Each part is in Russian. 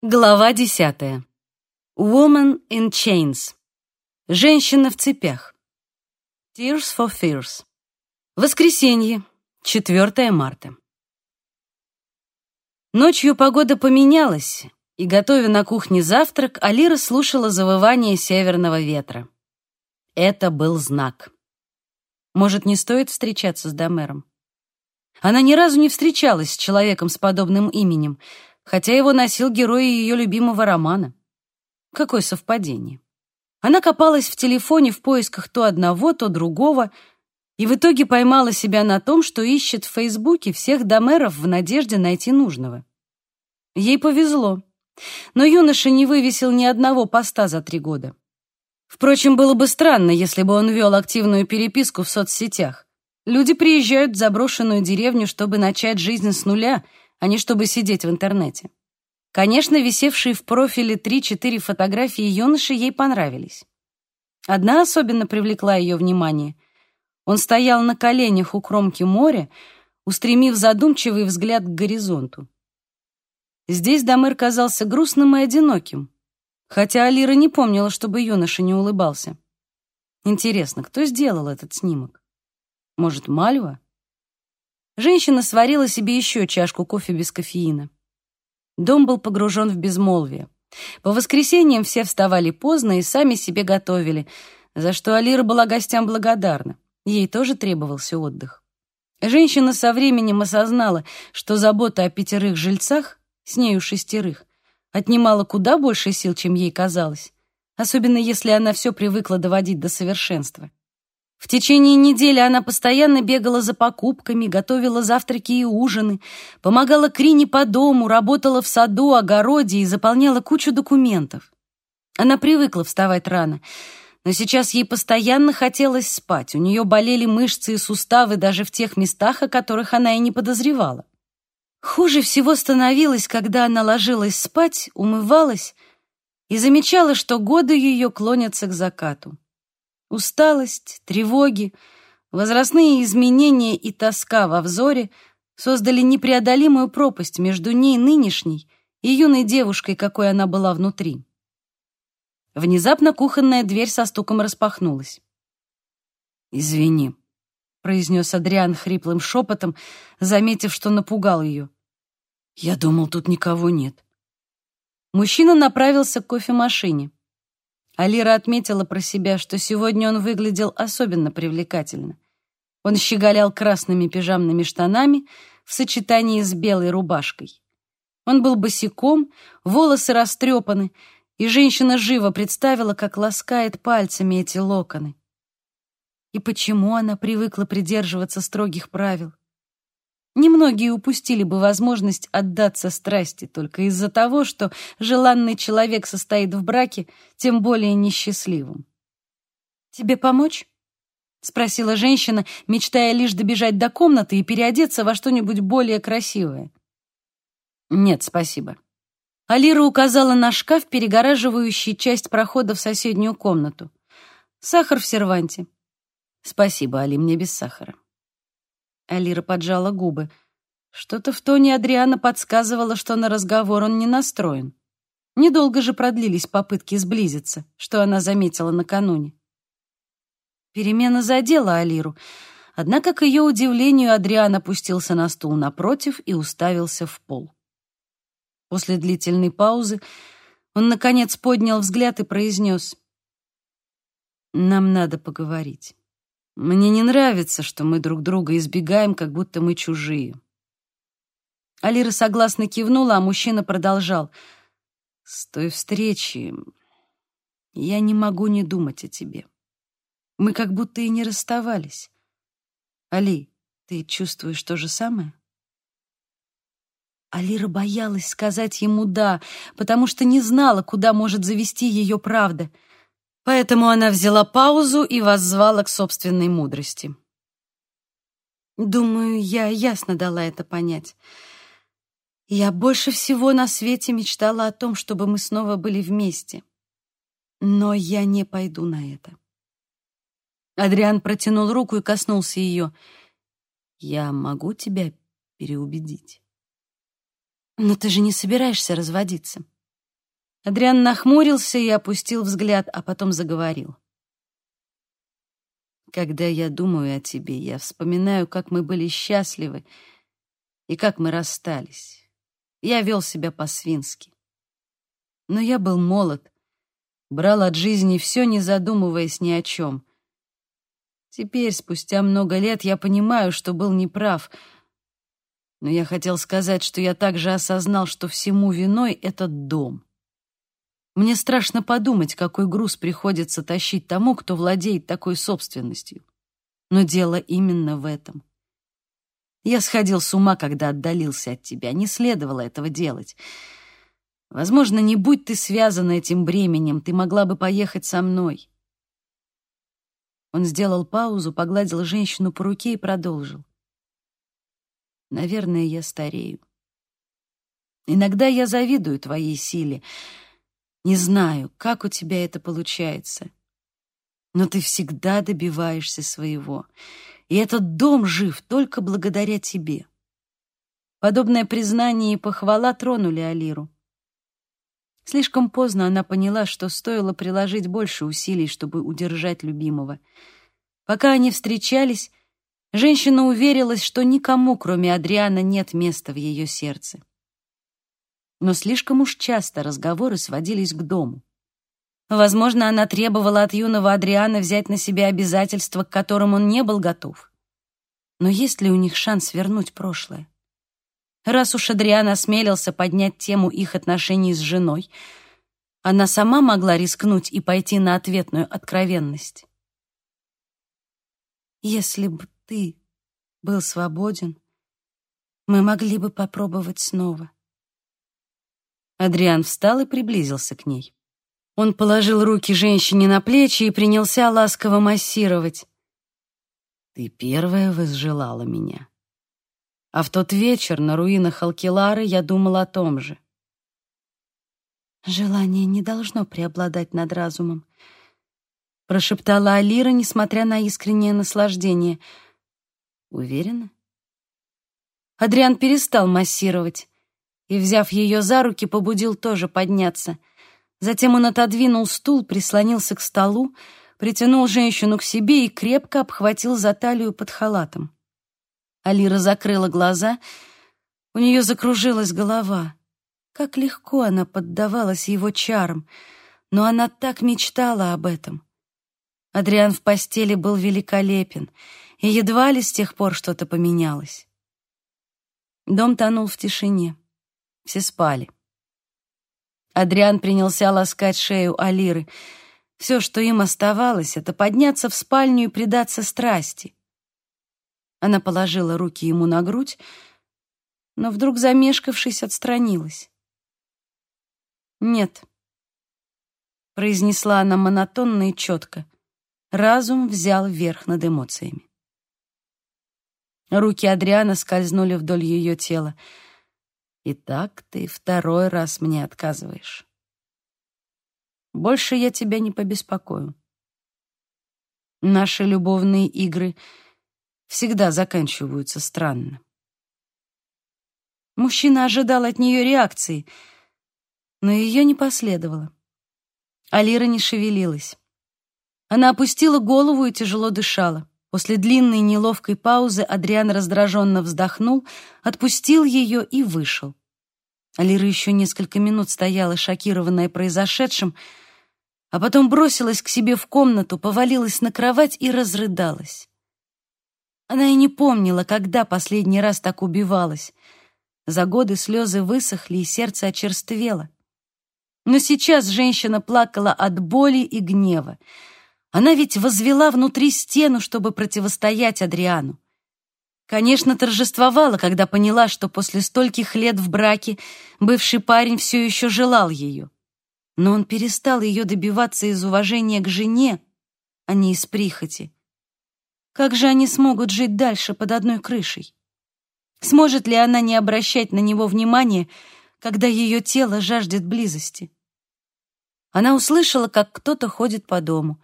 Глава десятая. Woman in Chains. Женщина в цепях. Tears for Fears. Воскресенье, 4 марта. Ночью погода поменялась, и, готовя на кухне завтрак, Алира слушала завывание северного ветра. Это был знак. Может, не стоит встречаться с Домером? Она ни разу не встречалась с человеком с подобным именем — хотя его носил герой ее любимого романа. Какое совпадение. Она копалась в телефоне в поисках то одного, то другого, и в итоге поймала себя на том, что ищет в Фейсбуке всех домеров в надежде найти нужного. Ей повезло, но юноша не вывесил ни одного поста за три года. Впрочем, было бы странно, если бы он вел активную переписку в соцсетях. Люди приезжают в заброшенную деревню, чтобы начать жизнь с нуля — а не чтобы сидеть в интернете. Конечно, висевшие в профиле 3-4 фотографии юноши ей понравились. Одна особенно привлекла ее внимание. Он стоял на коленях у кромки моря, устремив задумчивый взгляд к горизонту. Здесь Дамыр казался грустным и одиноким, хотя Алира не помнила, чтобы юноша не улыбался. Интересно, кто сделал этот снимок? Может, Мальва? Женщина сварила себе еще чашку кофе без кофеина. Дом был погружен в безмолвие. По воскресеньям все вставали поздно и сами себе готовили, за что Алира была гостям благодарна. Ей тоже требовался отдых. Женщина со временем осознала, что забота о пятерых жильцах, с нею шестерых, отнимала куда больше сил, чем ей казалось, особенно если она все привыкла доводить до совершенства. В течение недели она постоянно бегала за покупками, готовила завтраки и ужины, помогала Крине по дому, работала в саду, огороде и заполняла кучу документов. Она привыкла вставать рано, но сейчас ей постоянно хотелось спать. У нее болели мышцы и суставы даже в тех местах, о которых она и не подозревала. Хуже всего становилось, когда она ложилась спать, умывалась и замечала, что годы ее клонятся к закату. Усталость, тревоги, возрастные изменения и тоска во взоре создали непреодолимую пропасть между ней нынешней и юной девушкой, какой она была внутри. Внезапно кухонная дверь со стуком распахнулась. «Извини», — произнес Адриан хриплым шепотом, заметив, что напугал ее. «Я думал, тут никого нет». Мужчина направился к кофемашине. Алира отметила про себя, что сегодня он выглядел особенно привлекательно. Он щеголял красными пижамными штанами в сочетании с белой рубашкой. Он был босиком, волосы растрепаны, и женщина живо представила, как ласкает пальцами эти локоны. И почему она привыкла придерживаться строгих правил? Немногие упустили бы возможность отдаться страсти только из-за того, что желанный человек состоит в браке, тем более несчастливым. «Тебе помочь?» — спросила женщина, мечтая лишь добежать до комнаты и переодеться во что-нибудь более красивое. «Нет, спасибо». Алира указала на шкаф, перегораживающий часть прохода в соседнюю комнату. «Сахар в серванте». «Спасибо, Али, мне без сахара». Алира поджала губы. Что-то в тоне Адриана подсказывало, что на разговор он не настроен. Недолго же продлились попытки сблизиться, что она заметила накануне. Перемена задела Алиру, однако, к ее удивлению, Адриан опустился на стул напротив и уставился в пол. После длительной паузы он, наконец, поднял взгляд и произнес «Нам надо поговорить». Мне не нравится, что мы друг друга избегаем, как будто мы чужие. Алира согласно кивнула, а мужчина продолжал. С той встречи я не могу не думать о тебе. Мы как будто и не расставались. Али, ты чувствуешь то же самое? Алира боялась сказать ему «да», потому что не знала, куда может завести ее правда — Поэтому она взяла паузу и воззвала к собственной мудрости. Думаю, я ясно дала это понять. Я больше всего на свете мечтала о том, чтобы мы снова были вместе. Но я не пойду на это. Адриан протянул руку и коснулся ее. Я могу тебя переубедить. Но ты же не собираешься разводиться. Адриан нахмурился и опустил взгляд, а потом заговорил. Когда я думаю о тебе, я вспоминаю, как мы были счастливы и как мы расстались. Я вел себя по-свински. Но я был молод, брал от жизни все, не задумываясь ни о чем. Теперь, спустя много лет, я понимаю, что был неправ, но я хотел сказать, что я также осознал, что всему виной этот дом. Мне страшно подумать, какой груз приходится тащить тому, кто владеет такой собственностью. Но дело именно в этом. Я сходил с ума, когда отдалился от тебя. Не следовало этого делать. Возможно, не будь ты связана этим бременем, ты могла бы поехать со мной. Он сделал паузу, погладил женщину по руке и продолжил. Наверное, я старею. Иногда я завидую твоей силе. Не знаю, как у тебя это получается. Но ты всегда добиваешься своего. И этот дом жив только благодаря тебе. Подобное признание и похвала тронули Алиру. Слишком поздно она поняла, что стоило приложить больше усилий, чтобы удержать любимого. Пока они встречались, женщина уверилась, что никому, кроме Адриана, нет места в ее сердце. Но слишком уж часто разговоры сводились к дому. Возможно, она требовала от юного Адриана взять на себя обязательства, к которым он не был готов. Но есть ли у них шанс вернуть прошлое? Раз уж Адриан осмелился поднять тему их отношений с женой, она сама могла рискнуть и пойти на ответную откровенность. «Если бы ты был свободен, мы могли бы попробовать снова». Адриан встал и приблизился к ней. Он положил руки женщине на плечи и принялся ласково массировать. «Ты первая возжелала меня», а в тот вечер на руинах Алкилары я думал о том же. «Желание не должно преобладать над разумом», — прошептала Алира, несмотря на искреннее наслаждение. «Уверена?» Адриан перестал массировать и, взяв ее за руки, побудил тоже подняться. Затем он отодвинул стул, прислонился к столу, притянул женщину к себе и крепко обхватил за талию под халатом. Алира закрыла глаза. У нее закружилась голова. Как легко она поддавалась его чарам, но она так мечтала об этом. Адриан в постели был великолепен, и едва ли с тех пор что-то поменялось. Дом тонул в тишине. Все спали. Адриан принялся ласкать шею Алиры. Все, что им оставалось, это подняться в спальню и предаться страсти. Она положила руки ему на грудь, но вдруг, замешкавшись, отстранилась. «Нет», — произнесла она монотонно и четко. Разум взял верх над эмоциями. Руки Адриана скользнули вдоль ее тела. «Итак, ты второй раз мне отказываешь. Больше я тебя не побеспокою. Наши любовные игры — всегда заканчиваются странно. Мужчина ожидал от нее реакции, но ее не последовало. Алира не шевелилась. Она опустила голову и тяжело дышала. После длинной неловкой паузы Адриан раздраженно вздохнул, отпустил ее и вышел. Алира еще несколько минут стояла, шокированная произошедшим, а потом бросилась к себе в комнату, повалилась на кровать и разрыдалась. Она и не помнила, когда последний раз так убивалась. За годы слезы высохли, и сердце очерствело. Но сейчас женщина плакала от боли и гнева. Она ведь возвела внутри стену, чтобы противостоять Адриану. Конечно, торжествовала, когда поняла, что после стольких лет в браке бывший парень все еще желал ее. Но он перестал ее добиваться из уважения к жене, а не из прихоти. Как же они смогут жить дальше под одной крышей? Сможет ли она не обращать на него внимания, когда ее тело жаждет близости? Она услышала, как кто-то ходит по дому.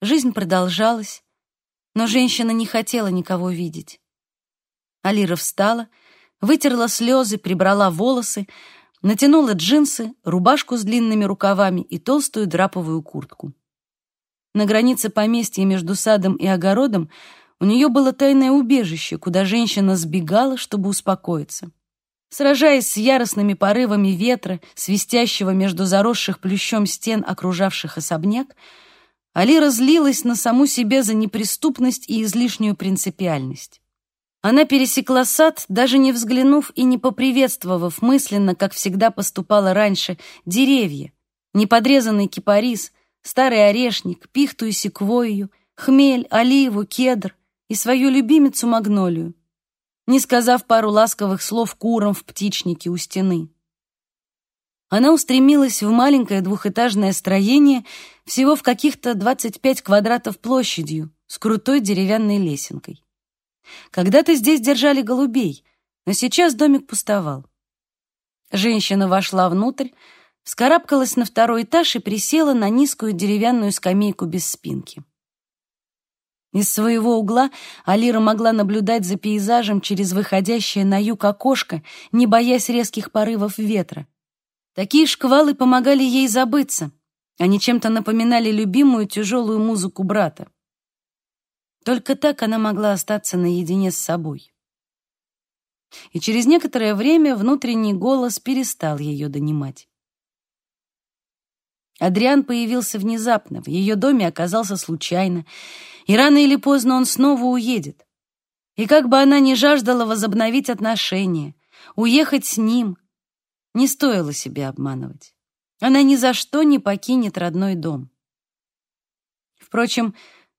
Жизнь продолжалась, но женщина не хотела никого видеть. Алира встала, вытерла слезы, прибрала волосы, натянула джинсы, рубашку с длинными рукавами и толстую драповую куртку. На границе поместья между садом и огородом у нее было тайное убежище, куда женщина сбегала, чтобы успокоиться. Сражаясь с яростными порывами ветра, свистящего между заросших плющом стен, окружавших особняк, Али разлилась на саму себе за неприступность и излишнюю принципиальность. Она пересекла сад, даже не взглянув и не поприветствовав мысленно, как всегда поступала раньше, деревья, неподрезанный кипарис, старый орешник, пихту и секвойю, хмель, оливу, кедр и свою любимицу магнолию, не сказав пару ласковых слов курам в птичнике у стены. Она устремилась в маленькое двухэтажное строение всего в каких-то 25 квадратов площадью с крутой деревянной лесенкой. Когда-то здесь держали голубей, но сейчас домик пустовал. Женщина вошла внутрь, вскарабкалась на второй этаж и присела на низкую деревянную скамейку без спинки. Из своего угла Алира могла наблюдать за пейзажем через выходящее на юг окошко, не боясь резких порывов ветра. Такие шквалы помогали ей забыться. Они чем-то напоминали любимую тяжелую музыку брата. Только так она могла остаться наедине с собой. И через некоторое время внутренний голос перестал ее донимать. Адриан появился внезапно, в ее доме оказался случайно, и рано или поздно он снова уедет. И как бы она ни жаждала возобновить отношения, уехать с ним, не стоило себя обманывать. Она ни за что не покинет родной дом. Впрочем,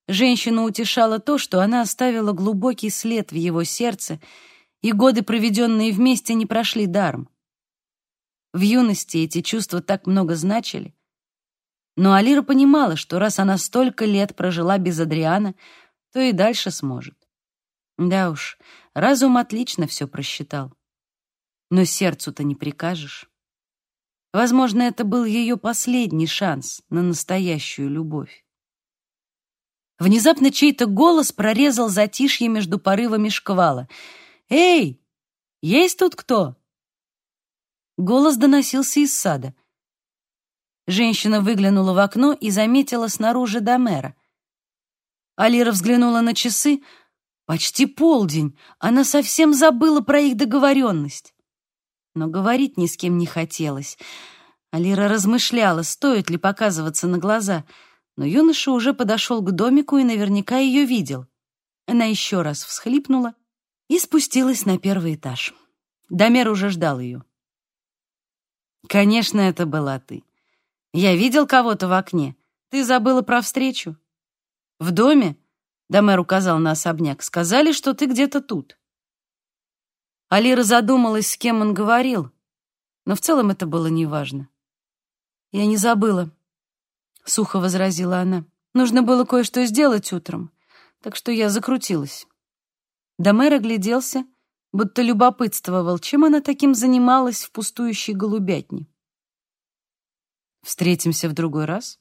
женщину утешало то, что она оставила глубокий след в его сердце, и годы, проведенные вместе, не прошли даром. В юности эти чувства так много значили, но Алира понимала, что раз она столько лет прожила без Адриана, то и дальше сможет. Да уж, разум отлично все просчитал. Но сердцу-то не прикажешь. Возможно, это был ее последний шанс на настоящую любовь. Внезапно чей-то голос прорезал затишье между порывами шквала. «Эй, есть тут кто?» Голос доносился из сада. Женщина выглянула в окно и заметила снаружи Домера. Алира взглянула на часы. Почти полдень. Она совсем забыла про их договоренность. Но говорить ни с кем не хотелось. Алира размышляла, стоит ли показываться на глаза, но юноша уже подошел к домику и наверняка ее видел. Она еще раз всхлипнула и спустилась на первый этаж. Домер уже ждал ее. «Конечно, это была ты. Я видел кого-то в окне. Ты забыла про встречу. В доме, Домер указал на особняк, сказали, что ты где-то тут. Алира задумалась, с кем он говорил, но в целом это было неважно. Я не забыла, сухо возразила она. Нужно было кое-что сделать утром, так что я закрутилась. Домер огляделся, будто любопытствовал, чем она таким занималась в пустующей голубятне. Встретимся в другой раз?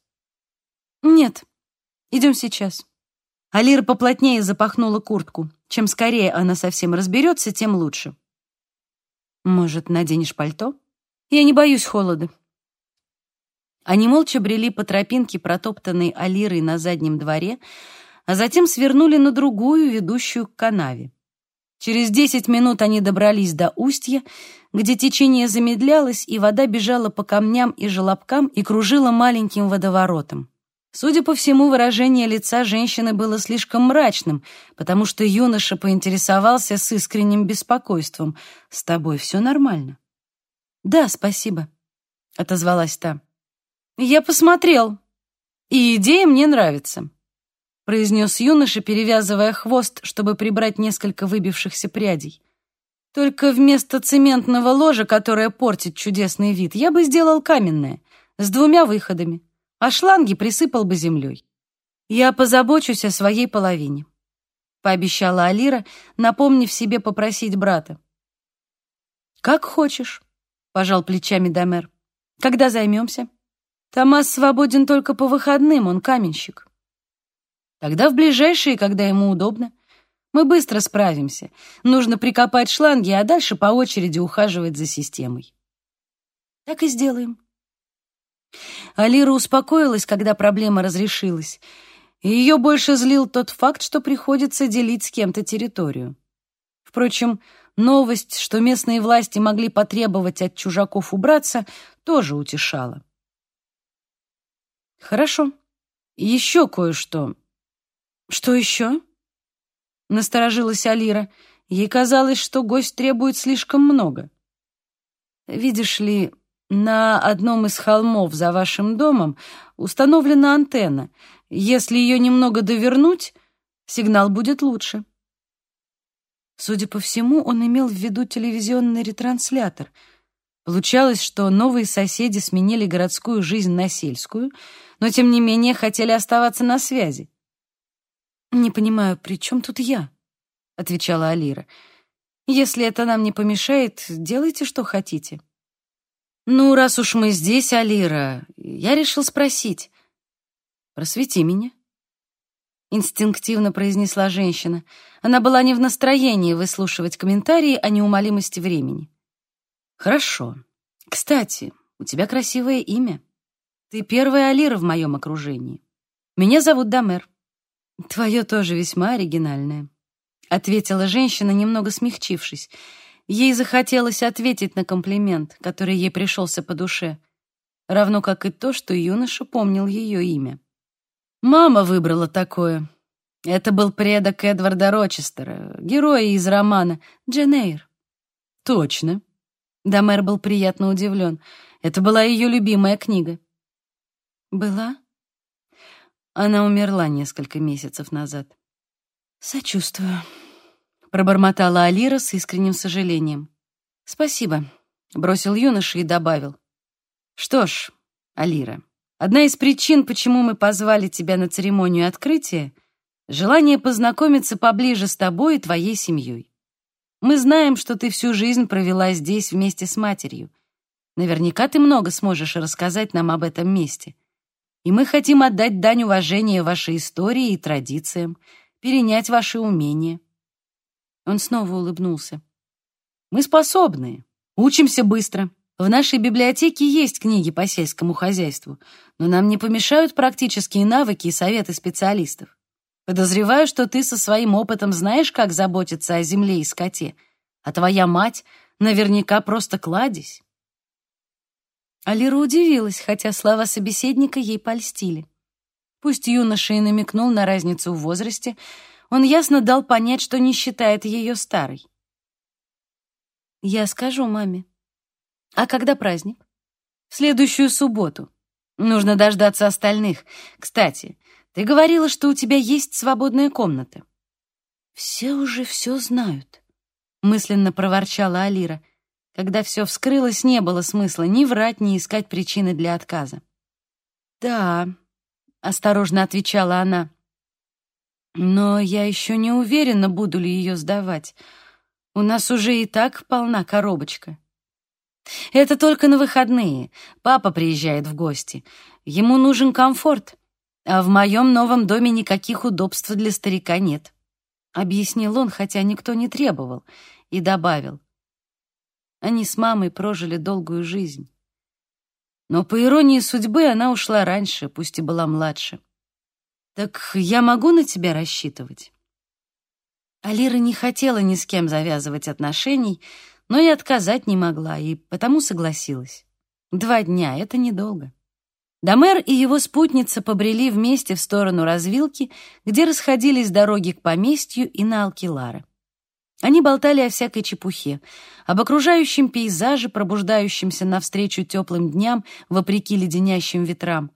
Нет, идем сейчас. Алира поплотнее запахнула куртку. Чем скорее она совсем разберется, тем лучше. Может, наденешь пальто? Я не боюсь холода. Они молча брели по тропинке, протоптанной Алирой на заднем дворе, а затем свернули на другую, ведущую к канаве. Через десять минут они добрались до устья, где течение замедлялось, и вода бежала по камням и желобкам и кружила маленьким водоворотом. Судя по всему, выражение лица женщины было слишком мрачным, потому что юноша поинтересовался с искренним беспокойством. «С тобой все нормально?» «Да, спасибо», — отозвалась та. «Я посмотрел, и идея мне нравится» произнес юноша, перевязывая хвост, чтобы прибрать несколько выбившихся прядей. Только вместо цементного ложа, которое портит чудесный вид, я бы сделал каменное, с двумя выходами, а шланги присыпал бы землей. Я позабочусь о своей половине, пообещала Алира, напомнив себе попросить брата. Как хочешь, пожал плечами Домер. Когда займемся? Томас свободен только по выходным, он каменщик. Тогда в ближайшие, когда ему удобно. Мы быстро справимся. Нужно прикопать шланги, а дальше по очереди ухаживать за системой. Так и сделаем. Алира успокоилась, когда проблема разрешилась, ее больше злил тот факт, что приходится делить с кем-то территорию. Впрочем, новость, что местные власти могли потребовать от чужаков убраться, тоже утешала. «Хорошо. Еще кое-что». «Что еще?» Насторожилась Алира. Ей казалось, что гость требует слишком много. «Видишь ли, на одном из холмов за вашим домом установлена антенна. Если ее немного довернуть, сигнал будет лучше». Судя по всему, он имел в виду телевизионный ретранслятор. Получалось, что новые соседи сменили городскую жизнь на сельскую, но, тем не менее, хотели оставаться на связи. «Не понимаю, при чем тут я?» — отвечала Алира. «Если это нам не помешает, делайте, что хотите». «Ну, раз уж мы здесь, Алира, я решил спросить. Просвети меня». Инстинктивно произнесла женщина. Она была не в настроении выслушивать комментарии о неумолимости времени. «Хорошо. Кстати, у тебя красивое имя. Ты первая Алира в моем окружении. Меня зовут Дамер. «Твое тоже весьма оригинальное», — ответила женщина, немного смягчившись. Ей захотелось ответить на комплимент, который ей пришелся по душе, равно как и то, что юноша помнил ее имя. «Мама выбрала такое. Это был предок Эдварда Рочестера, героя из романа «Джен «Точно». Домер был приятно удивлен. Это была ее любимая книга. «Была?» Она умерла несколько месяцев назад. «Сочувствую», — пробормотала Алира с искренним сожалением. «Спасибо», — бросил юноша и добавил. «Что ж, Алира, одна из причин, почему мы позвали тебя на церемонию открытия, желание познакомиться поближе с тобой и твоей семьей. Мы знаем, что ты всю жизнь провела здесь вместе с матерью. Наверняка ты много сможешь рассказать нам об этом месте и мы хотим отдать дань уважения вашей истории и традициям, перенять ваши умения». Он снова улыбнулся. «Мы способны, учимся быстро. В нашей библиотеке есть книги по сельскому хозяйству, но нам не помешают практические навыки и советы специалистов. Подозреваю, что ты со своим опытом знаешь, как заботиться о земле и скоте, а твоя мать наверняка просто кладезь. Алира удивилась, хотя слова собеседника ей польстили. Пусть юноша и намекнул на разницу в возрасте, он ясно дал понять, что не считает ее старой. «Я скажу маме. А когда праздник?» «В следующую субботу. Нужно дождаться остальных. Кстати, ты говорила, что у тебя есть свободная комната». «Все уже все знают», — мысленно проворчала Алира. Когда все вскрылось, не было смысла ни врать, ни искать причины для отказа. «Да», — осторожно отвечала она, «но я еще не уверена, буду ли ее сдавать. У нас уже и так полна коробочка». «Это только на выходные. Папа приезжает в гости. Ему нужен комфорт, а в моем новом доме никаких удобств для старика нет», — объяснил он, хотя никто не требовал, и добавил. Они с мамой прожили долгую жизнь. Но, по иронии судьбы, она ушла раньше, пусть и была младше. Так я могу на тебя рассчитывать? Алира не хотела ни с кем завязывать отношений, но и отказать не могла, и потому согласилась. Два дня — это недолго. Домер и его спутница побрели вместе в сторону развилки, где расходились дороги к поместью и на Алкилары. Они болтали о всякой чепухе, об окружающем пейзаже, пробуждающемся навстречу теплым дням, вопреки леденящим ветрам,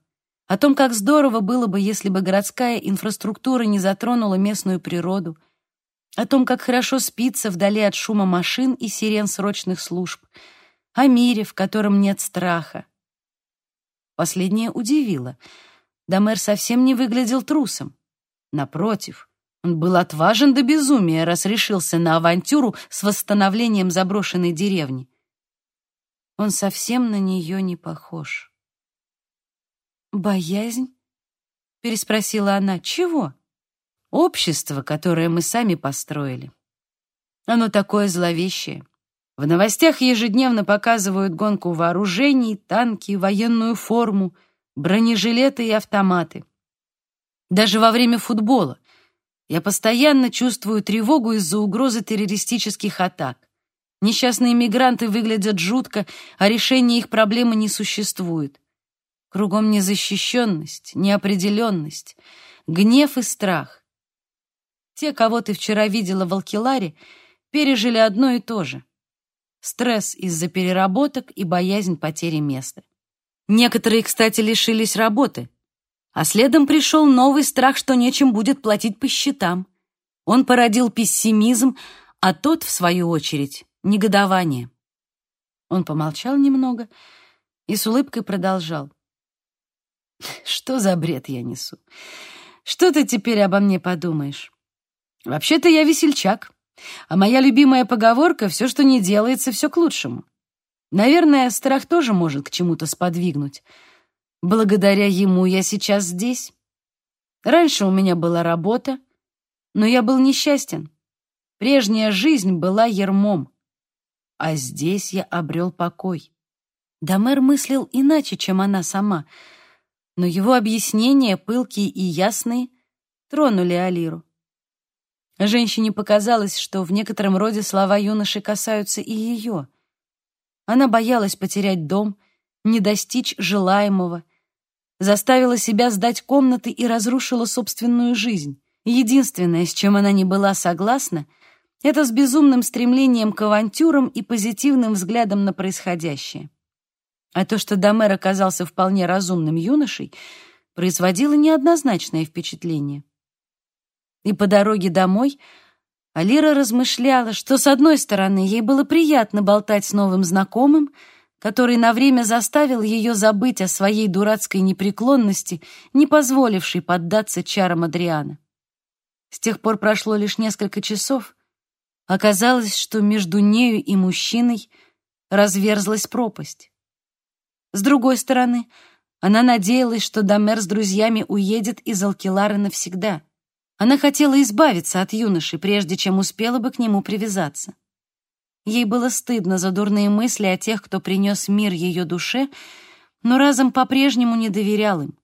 о том, как здорово было бы, если бы городская инфраструктура не затронула местную природу, о том, как хорошо спится вдали от шума машин и сирен срочных служб, о мире, в котором нет страха. Последнее удивило. Домер совсем не выглядел трусом. Напротив — он был отважен до безумия, раз решился на авантюру с восстановлением заброшенной деревни. Он совсем на нее не похож. «Боязнь?» — переспросила она. «Чего?» «Общество, которое мы сами построили. Оно такое зловещее. В новостях ежедневно показывают гонку вооружений, танки, военную форму, бронежилеты и автоматы. Даже во время футбола я постоянно чувствую тревогу из-за угрозы террористических атак. Несчастные мигранты выглядят жутко, а решения их проблемы не существует. Кругом незащищенность, неопределенность, гнев и страх. Те, кого ты вчера видела в Алкиларе, пережили одно и то же — стресс из-за переработок и боязнь потери места. Некоторые, кстати, лишились работы, а следом пришел новый страх, что нечем будет платить по счетам. Он породил пессимизм, а тот, в свою очередь, негодование. Он помолчал немного и с улыбкой продолжал. «Что за бред я несу? Что ты теперь обо мне подумаешь? Вообще-то я весельчак. А моя любимая поговорка «все, что не делается, все к лучшему». Наверное, страх тоже может к чему-то сподвигнуть. Благодаря ему я сейчас здесь. Раньше у меня была работа, но я был несчастен. Прежняя жизнь была ермом, а здесь я обрел покой. Дамер мыслил иначе, чем она сама, но его объяснения, пылкие и ясные, тронули Алиру. Женщине показалось, что в некотором роде слова юноши касаются и ее. Она боялась потерять дом, не достичь желаемого, заставила себя сдать комнаты и разрушила собственную жизнь. Единственное, с чем она не была согласна, это с безумным стремлением к авантюрам и позитивным взглядом на происходящее. А то, что Домер оказался вполне разумным юношей, производило неоднозначное впечатление. И по дороге домой Алира размышляла, что, с одной стороны, ей было приятно болтать с новым знакомым, который на время заставил ее забыть о своей дурацкой непреклонности, не позволившей поддаться чарам Адриана. С тех пор прошло лишь несколько часов. Оказалось, что между нею и мужчиной разверзлась пропасть. С другой стороны, она надеялась, что Домер с друзьями уедет из Алкилара навсегда — она хотела избавиться от юноши, прежде чем успела бы к нему привязаться. Ей было стыдно за дурные мысли о тех, кто принес мир ее душе, но разом по-прежнему не доверял им.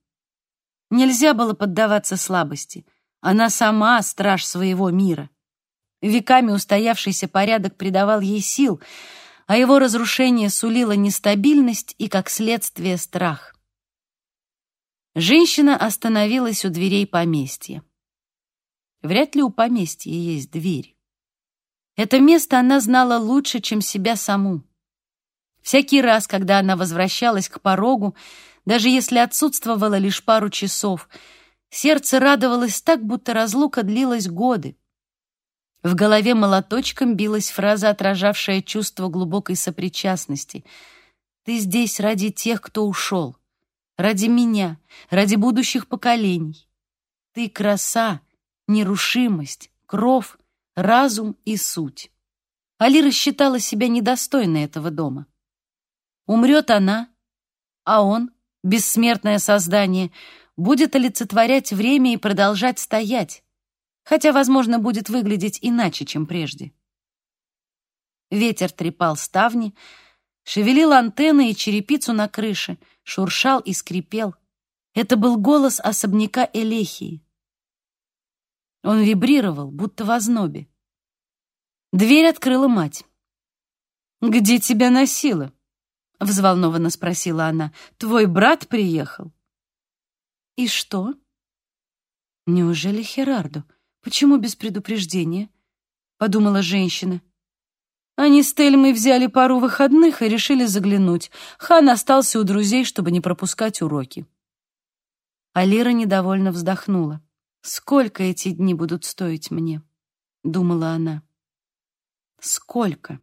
Нельзя было поддаваться слабости. Она сама страж своего мира. Веками устоявшийся порядок придавал ей сил, а его разрушение сулило нестабильность и, как следствие, страх. Женщина остановилась у дверей поместья. Вряд ли у поместья есть дверь. Это место она знала лучше, чем себя саму. Всякий раз, когда она возвращалась к порогу, даже если отсутствовала лишь пару часов, сердце радовалось так, будто разлука длилась годы. В голове молоточком билась фраза, отражавшая чувство глубокой сопричастности. «Ты здесь ради тех, кто ушел, ради меня, ради будущих поколений. Ты краса, нерушимость, кров, разум и суть. Алира считала себя недостойной этого дома. Умрет она, а он, бессмертное создание, будет олицетворять время и продолжать стоять, хотя, возможно, будет выглядеть иначе, чем прежде. Ветер трепал ставни, шевелил антенны и черепицу на крыше, шуршал и скрипел. Это был голос особняка Элехии. Он вибрировал, будто в ознобе. Дверь открыла мать. «Где тебя носило?» — взволнованно спросила она. «Твой брат приехал?» «И что?» «Неужели Херарду? Почему без предупреждения?» — подумала женщина. Они с Тельмой взяли пару выходных и решили заглянуть. Хан остался у друзей, чтобы не пропускать уроки. Алира недовольно вздохнула. Сколько эти дни будут стоить мне? Думала она. Сколько?